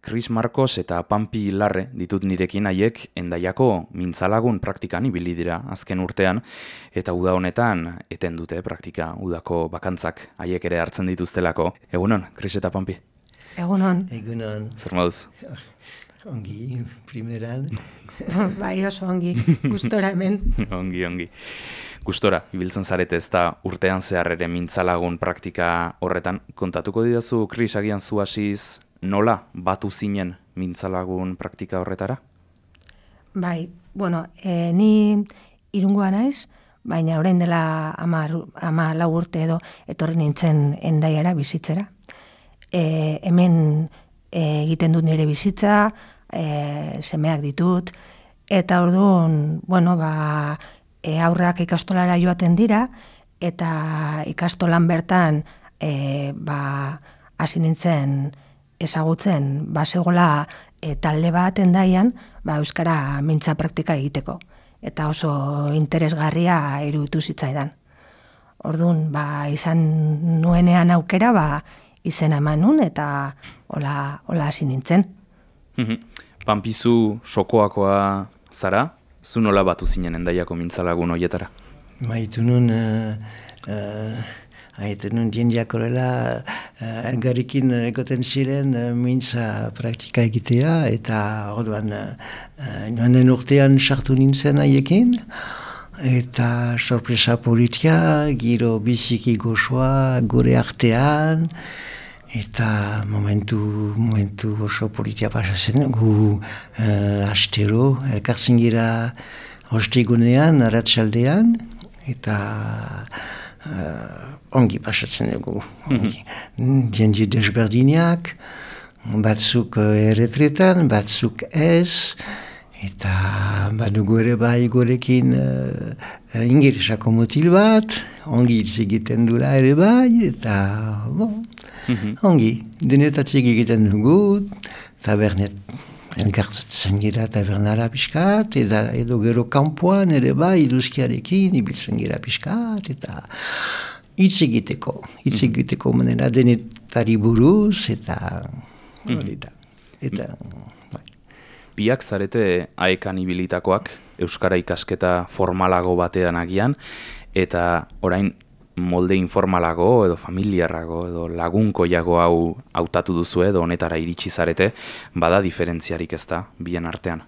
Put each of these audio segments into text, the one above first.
Chris Marcos eta Pampi Larre ditut nirekin haiek endaiako mintzalagun praktikan ibili dira azken urtean eta uda honetan eten dute praktika udako bakantzak haiek ere hartzen dituztelako. Egunon, Chris eta Pampi? Egunon. Egunon. Zer moduz? Ongi, primeran. bai oso ongi, gustora hemen. ongi, ongi. Gustora, ibiltzen zarete ez da urtean zehar ere mintzalagun praktika horretan. Kontatuko didazu, Chris, agian zu hasiz nola batu zinen mintzalagun praktika horretara? Bai, bueno, e, ni irungoa naiz, baina orain dela ama, ama lau urte edo etorri nintzen endaiara bizitzera. E, hemen e, egiten dut nire bizitza, e, semeak ditut, eta orduan, bueno, ba, e, aurrak ikastolara joaten dira, eta ikastolan bertan e, ba, hasi nintzen ezagutzen basegola e, talde bat endaian ba, Euskara mintza praktika egiteko. Eta oso interesgarria iruditu zitzaidan. Orduan, ba, izan nuenean aukera, ba, izena eman nun, eta hola, hola hasi nintzen. Pampizu sokoakoa zara, zu nola batu zinen endaiako mintzalagun hoietara? Maitu nun, uh, uh, Haite nun jendeak horrela uh, elgarrikin egoten ziren uh, mintza praktika egitea eta orduan uh, urtean sartu nintzen haiekin eta sorpresa politia, giro biziki gozoa gure artean eta momentu, momentu oso politia pasatzen gu uh, astero elkartzen gira hostegunean, aratsaldean eta ongi pasatzen dugu. Mm -hmm. desberdinak, batzuk erretretan, batzuk ez, eta badugu ere bai gorekin uh, ingirisako motil bat, ongi hitz egiten dula ere bai, eta bon, mm ongi, denetatik egiten dugu, tabernet elgartzen gira tabernara pixkat, eta edo gero kampuan ere bai iduzkiarekin ibiltzen gira pixkat, eta hitz egiteko, hitz mhm. egiteko manera denetari buruz, eta mhm. hori da. Eta, bai. Biak zarete aekan ibilitakoak, Euskara ikasketa formalago batean agian, eta orain molde informalago edo familiarrago edo lagunkoiago hau hautatu duzu edo honetara iritsi zarete, bada diferentziarik ez da, bien artean?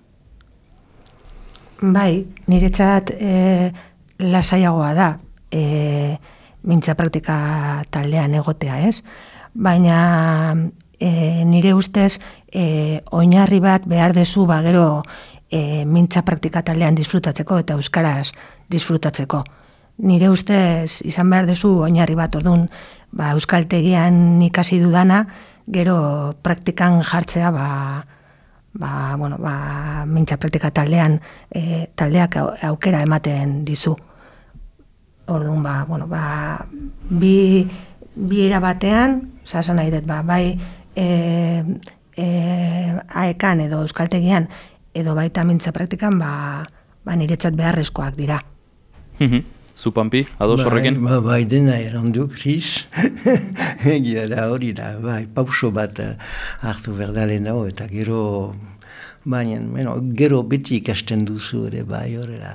Bai, niretzat e, lasaiagoa da. E, mintza praktika taldean egotea, ez? Baina e, nire ustez e, oinarri bat behar dezu ba gero e, mintza praktika taldean disfrutatzeko eta euskaraz disfrutatzeko. Nire ustez izan behar dezu oinarri bat ordun ba euskaltegian ikasi dudana gero praktikan jartzea ba ba, bueno, ba, mintza praktika taldean e, taldeak aukera ematen dizu. Orduan, ba, bueno, ba, bi, bi batean, sasan nahi dut, ba, bai e, e, aekan edo euskaltegian edo baita mintza praktikan, ba, ba niretzat beharrezkoak dira. Zupampi, ados bai, horrekin? Ba, bai, dena erandu, Kris. Egia da hori da, bai, pauso bat eh, hartu berdalen dago, eta gero, baina, gero beti ikasten duzu ere, bai, horrela,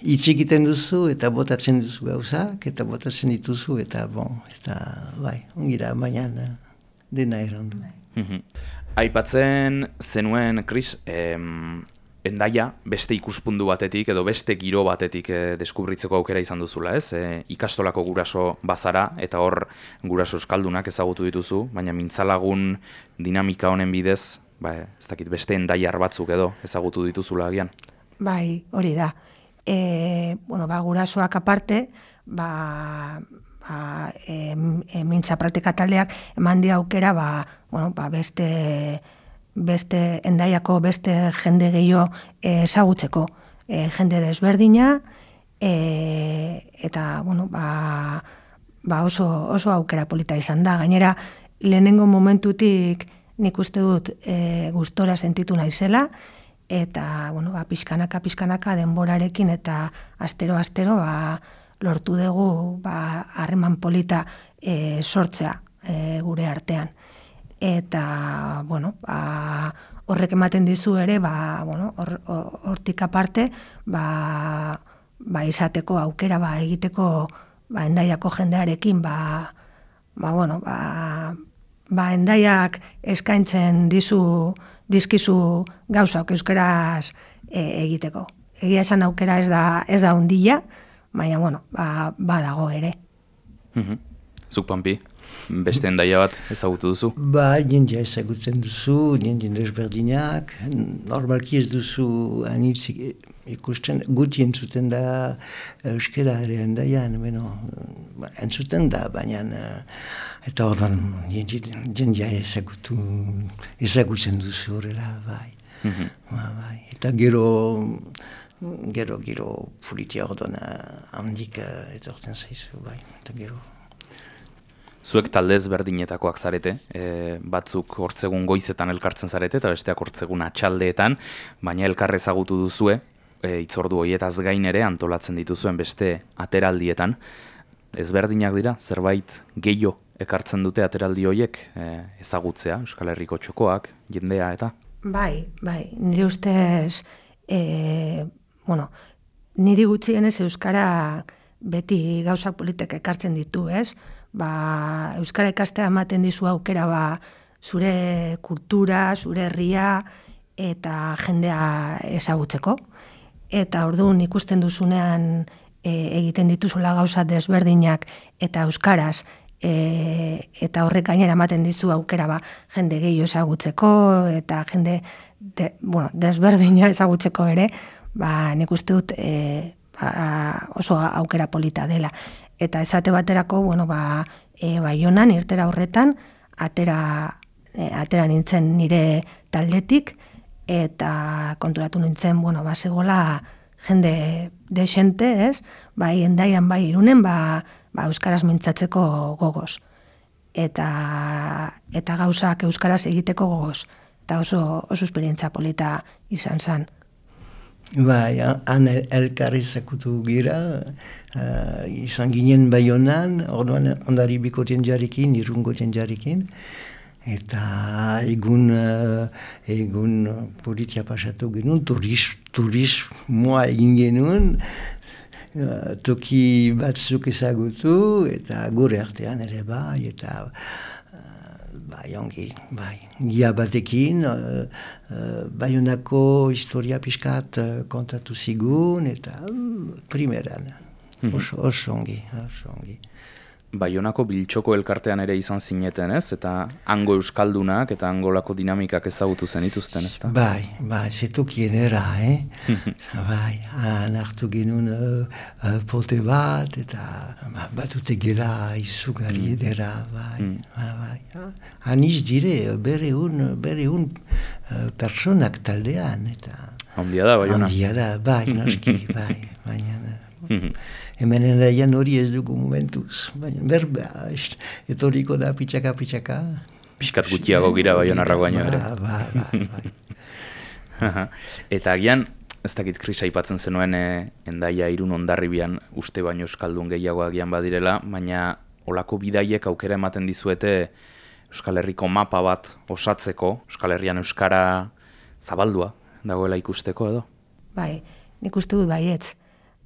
hitz egiten duzu eta botatzen duzu gauzak eta botatzen dituzu eta bon, eta bai, ongira, baina dena errandu. Mhm. Aipatzen zenuen, Chris, em, endaia beste ikuspundu batetik edo beste giro batetik e, deskubritzeko aukera izan duzula, ez? E, ikastolako guraso bazara eta hor guraso eskaldunak ezagutu dituzu, baina mintzalagun dinamika honen bidez, ba, ez dakit, beste endaiar batzuk edo ezagutu dituzula agian? Bai, hori da e, bueno, ba, gurasoak aparte, ba, ba, e, e, mintza praktika taldeak eman di aukera ba, bueno, ba, beste, beste endaiako beste jende gehiago ezagutzeko. E, jende desberdina, e, eta bueno, ba, ba oso, oso aukera polita izan da. Gainera, lehenengo momentutik nik uste dut e, gustora sentitu naizela, eta bueno, ba, pixkanaka, pixkanaka denborarekin eta astero, astero ba, lortu dugu ba, harreman polita e, sortzea e, gure artean. Eta, bueno, ba, horrek ematen dizu ere, ba, bueno, hortik aparte, ba, ba, izateko aukera, ba, egiteko, ba, endaiako jendearekin, ba, ba, bueno, ba, ba, endaiak eskaintzen dizu, dizkizu gauzak euskeraz e, egiteko. Egia esan aukera ez da, ez da undila, baina, bueno, ba, ba dago ere. Mm Zuk, Pampi, beste endaia bat ezagutu duzu? Ba, jendia ezagutzen duzu, jendia desberdinak, normalki ez duzu anitzik ikusten, guti entzuten da euskera ere endaian, bueno, ba, entzuten da, baina eta ordan jendia ezagutu, ezagutzen duzu horrela, bai. Mm ba, bai. Eta gero, gero, gero, politia ordan handik etortzen zaizu, bai, eta gero. Zuek taldez berdinetakoak zarete, e, batzuk hortzegun goizetan elkartzen zarete eta besteak hortzegun atxaldeetan, baina elkar ezagutu duzue, e, itzordu hoietaz gain ere antolatzen dituzuen beste ateraldietan. Ezberdinak dira, zerbait gehiago ekartzen dute ateraldi hoiek e, ezagutzea, Euskal Herriko txokoak, jendea eta? Bai, bai, nire ustez, e, bueno, niri gutxienez Euskara beti gauzak politek ekartzen ditu, ez? Ba, Euskara ikastea ematen dizu aukera ba, zure kultura, zure herria eta jendea ezagutzeko. Eta orduan ikusten duzunean e, egiten dituzula gauza desberdinak eta Euskaraz e, eta horrek gainera ematen dizu aukera ba, jende gehiago ezagutzeko eta jende de, bueno, desberdina ezagutzeko ere, ba, nik uste dut e, ba, oso aukera polita dela eta esate baterako, bueno, ba, e, baionan, irtera horretan, atera, e, atera nintzen nire taldetik, eta konturatu nintzen, bueno, ba, segola jende desente, ez? Bai, endaian, bai, irunen, ba, ba, euskaraz mintzatzeko gogoz. Eta, eta gauzak euskaraz egiteko gogoz. Eta oso, oso esperientza polita izan zen. Bai, han elkarri zakutu gira, uh, izan ginen bai orduan ondari bikoten jarrikin, irungoten jarrikin, eta egun, uh, egun politia pasatu genuen, turis, turismoa egin genuen, uh, toki batzuk ezagutu, eta gure artean ere bai, eta bai, ongi, bai. Gia batekin, uh, uh, bai historia pixkat uh, kontatu zigun, eta um, primeran, mm -hmm. oso, oso ongi, oso ongi. Baionako biltxoko elkartean ere izan zineten ez, eta hango euskaldunak eta angolako dinamikak ezagutu zenituzten ez da? Bai, bai, zetokien era, eh? bai, han hartu genuen uh, uh, pote bat, eta ba, bat dute gela izugarri mm. edera, bai, mm. bai, bai. Han iz dire, bere un, bere un uh, personak taldean, eta... Handia da, Baiona? Handia da, bai, noski, bai, baina... Hemen eraian hori ez dugu momentuz. Baina berba, etoriko da pitxaka, pitxaka. Piskat gutxiago gira bai honarra baino ere. Ba, ba, ba. Eta agian, ez dakit krisa aipatzen zenuen e, endaia irun ondarribian uste baino euskaldun gehiago agian badirela, baina olako bidaiek aukera ematen dizuete Euskal Herriko mapa bat osatzeko, Euskal Herrian Euskara zabaldua dagoela ikusteko edo? Bai, nik uste dut baietz.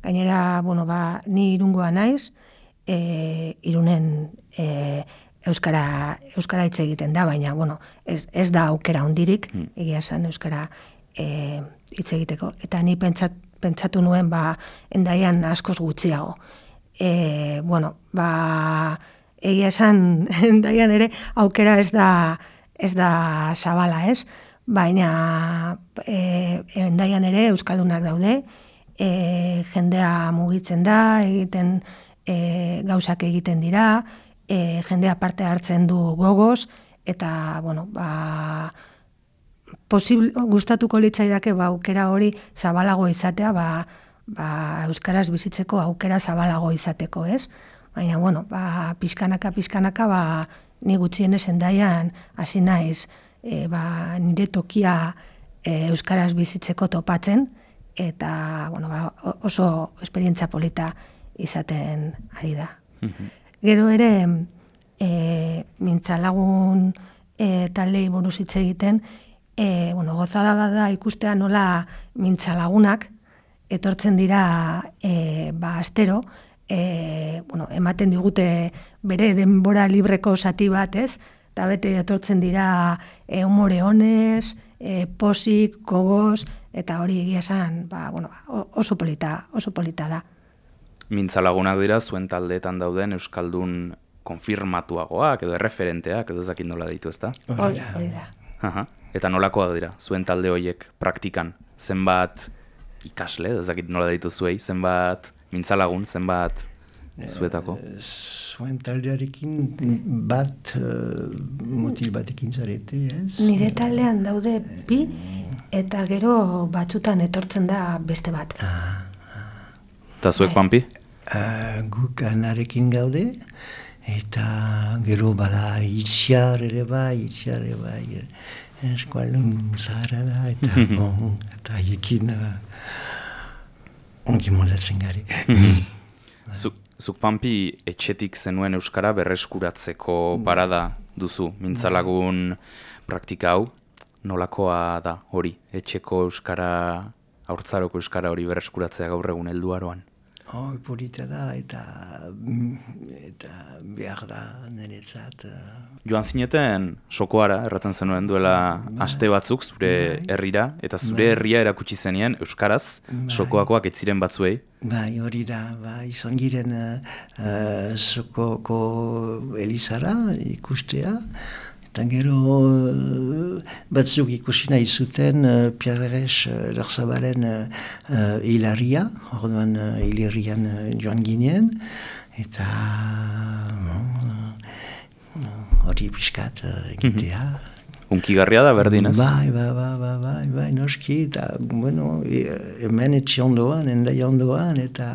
Gainera, bueno, ba, ni irungoa naiz, e, irunen e, euskara, euskara hitz egiten da, baina, bueno, ez, ez da aukera hondirik, mm. egia esan euskara e, hitz egiteko. Eta ni pentsat, pentsatu nuen, ba, endaian askoz gutxiago. E, bueno, ba, egia esan, endaian ere, aukera ez da, ez da zabala, ez? Baina, e, endaian ere, euskaldunak daude, e, jendea mugitzen da, egiten e, gauzak egiten dira, e, jendea parte hartzen du gogoz, eta, bueno, ba, posible, gustatuko litzaidake ba, aukera hori zabalago izatea, ba, ba, Euskaraz bizitzeko aukera zabalago izateko, ez? Baina, bueno, ba, pizkanaka, pizkanaka, ba, ni gutxien daian, hasi naiz, e, ba, nire tokia e, Euskaraz bizitzeko topatzen, eta bueno, ba, oso esperientzia polita izaten ari da. Mhm. Gero ere, e, mintzalagun e, taldei buruz hitz egiten, e, bueno, gozada da ikustea nola mintza lagunak, etortzen dira e, ba, astero, e, bueno, ematen digute bere denbora libreko zati bat, ez? Eta bete etortzen dira e, humore honez, e, posik, gogoz, eta hori egia esan, ba, bueno, oso polita, oso polita da. Mintzalagunak dira, zuen taldeetan dauden Euskaldun konfirmatuagoak edo erreferenteak edo ezakit nola ditu ezta? Hori, hori da. Aha. Eta nolakoak dira, zuen talde horiek praktikan, zenbat ikasle, ez dakit nola ditu zuei, zenbat mintzalagun, zenbat zuetako? E, zuen taldearekin bat uh, motil batekin zarete, ez? Nire taldean daude bi, eta gero batzutan etortzen da beste bat. Ah, Eta zuek pampi? Uh, guk anarekin gaude, eta gero bada itxiar ere bai, itxiar ere bai, eskualun zahara da, eta bon, eta haiekin uh, ongi moldatzen gari. zuk, zuk pampi etxetik zenuen Euskara berreskuratzeko parada duzu, mintzalagun praktika hau, nolakoa da hori, etxeko Euskara, haurtzaroko Euskara hori berreskuratzea gaur egun helduaroan? Oh, polita da eta eta behar da niretzat. Uh... Joan zineten sokoara, erraten zenuen duela bai. aste batzuk zure bai. herrira, eta zure bai. herria erakutsi zenien Euskaraz, bai. sokoakoak etziren batzuei. Bai, hori da, bai, izan giren uh, sokoko elizara ikustea, Eta gero uh, batzuk ikusi nahi zuten uh, Pierres uh, Larzabalen uh, hilaria, orduan uh, hilarian uh, joan ginen, eta hori uh, piskat uh, egitea. Mm -hmm. Unkigarria da berdin ez? Bai, bai, bai, bai, bai, bai, noski, eta, bueno, hemen etxe ondoan, endai ondoan, eta,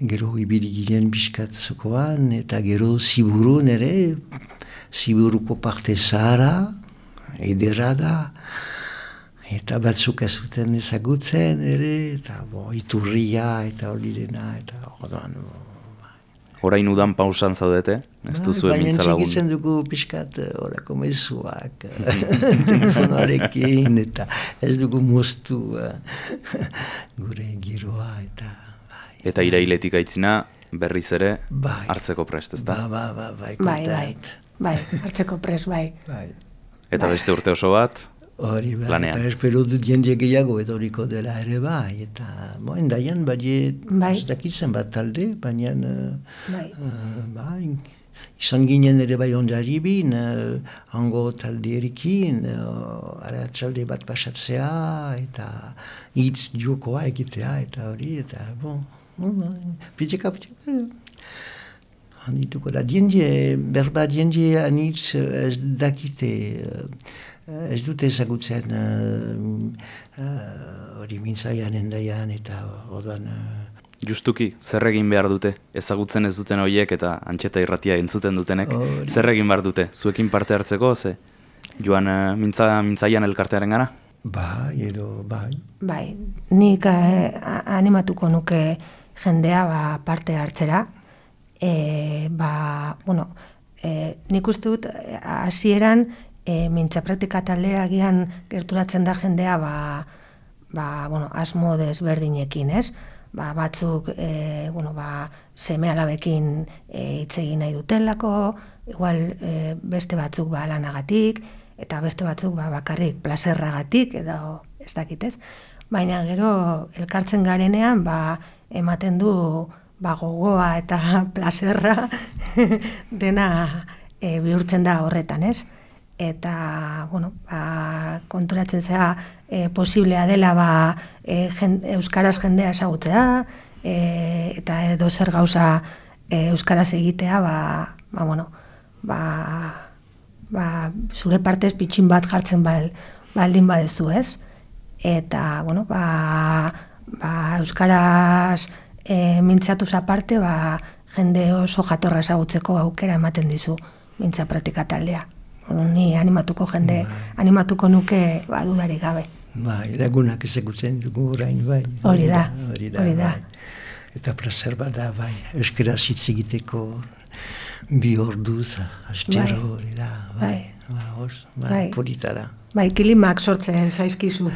gero ibili ginen piskat zokoan, eta gero ziburun ere, ziburuko parte zara, edera da, eta batzuk ez zuten ezagutzen ere, eta bo, iturria, eta hori dena, eta orduan. Horain udan pausan zaudete, ez duzu bai, Baina txikitzen dugu pixkat horako eh, mezuak, telefonarekin, eta ez dugu moztu uh, gure giroa, eta... Bai, eta irailetik aitzina berriz ere bai, hartzeko prest, ez da? Ba, ba, ba, bai, bai, bai. Bai, hartzeko pres, bai. bai. Eta bai. beste urte oso bat, Hori, bai, lanean. Eta espero dut jende gehiago edoriko dela ere bai. Eta, bo, endaian, bai, bai. ez dakitzen bat talde, baina, uh, bai. Uh, bai, izan ginen ere bai ondari bin, uh, hango talde erikin, uh, ara txalde bat pasatzea, eta hitz jokoa egitea, eta hori, eta, bon, bon, pitzeka, pitzeka, handituko da. Diendie, berba diendie anitz eh, ez dakite, eh, ez dute ezagutzen eh, hori uh, uh, mintzaian endaian eta orduan... Justuki, zer egin behar dute? Ezagutzen ez duten horiek eta antxeta irratia entzuten dutenek. Zer egin behar dute? Zuekin parte hartzeko, ze? Joan uh, mintza, mintzaian elkartearen gara? Bai, edo, bai. Bai, nik animatuko nuke jendea ba, parte hartzera, e, ba, bueno, e, nik uste dut, hasieran e, mintza praktika taldera gian gerturatzen da jendea, ba, ba, bueno, asmo desberdinekin, ez? Ba, batzuk, e, bueno, ba, seme alabekin e, itzegin nahi dutelako, igual e, beste batzuk ba, lanagatik, eta beste batzuk ba, bakarrik plazerragatik, edo ez dakitez. Baina gero, elkartzen garenean, ba, ematen du, ba, gogoa eta plazerra dena e, bihurtzen da horretan, ez? Eta, bueno, ba, konturatzen zea e, posiblea dela ba, e, Euskaraz jendea esagutzea, e, eta edo zer gauza e, Euskaraz egitea, ba, ba, bueno, ba, ba, zure partez pitxin bat jartzen bal, baldin badezu, ez? Eta, bueno, ba, ba, Euskaraz e, mintzatuz aparte, ba, jende oso jatorra esagutzeko aukera ematen dizu mintza praktika taldea. ni animatuko jende, bai. animatuko nuke ba, dudari gabe. Ba, iragunak ezagutzen dugu orain, bai. Hori da, hori da. Bai. Eta placer da, bai, euskera hitz egiteko bi orduz, astero Bai. hori da, bai, Bai. bai, os, bai, Bai. polita da. Bai, kilimak sortzen zaizkizu.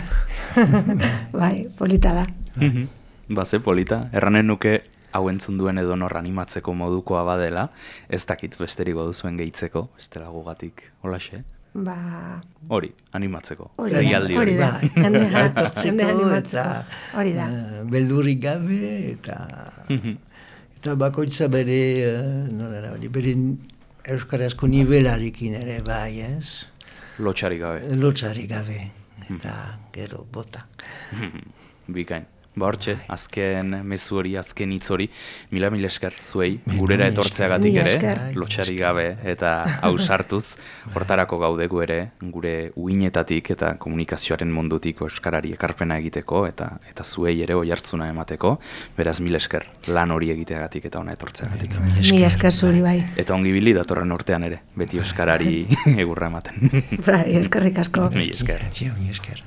bai, polita da. Mhm. Ba, ze polita. Erranen nuke hau entzun duen edo nor animatzeko modukoa badela, ez dakit besterik duzuen gehitzeko, bestela gugatik, holaxe. Ba, Hori, animatzeko. Hori da, hori da. Jendea- animatzeko. eta, Hori da. eh, beldurrik gabe eta Mhm. eta bakoitza bere eh, nola da hori bere euskarazko nivelarekin ere bai, ez? Lotxarik gabe. Lotxarik gabe eta gero bota. Bikain. Ba hortxe, azken mezu hori, azken hitz hori, mila mila esker zuei, gurera mila etortzeagatik Mila ere, esker. lotxari gabe eta ausartuz, hortarako gaudegu ere, gure uinetatik eta komunikazioaren mundutik euskarari ekarpena egiteko eta eta zuei ere oi hartzuna emateko, beraz mila esker lan hori egiteagatik eta ona etortzeagatik. Mila esker zuri bai. Eta ongi bili datorren urtean ere, beti euskarari egurra ematen. Bai, eskerrik asko. Mila esker. Atxeo, mi esker.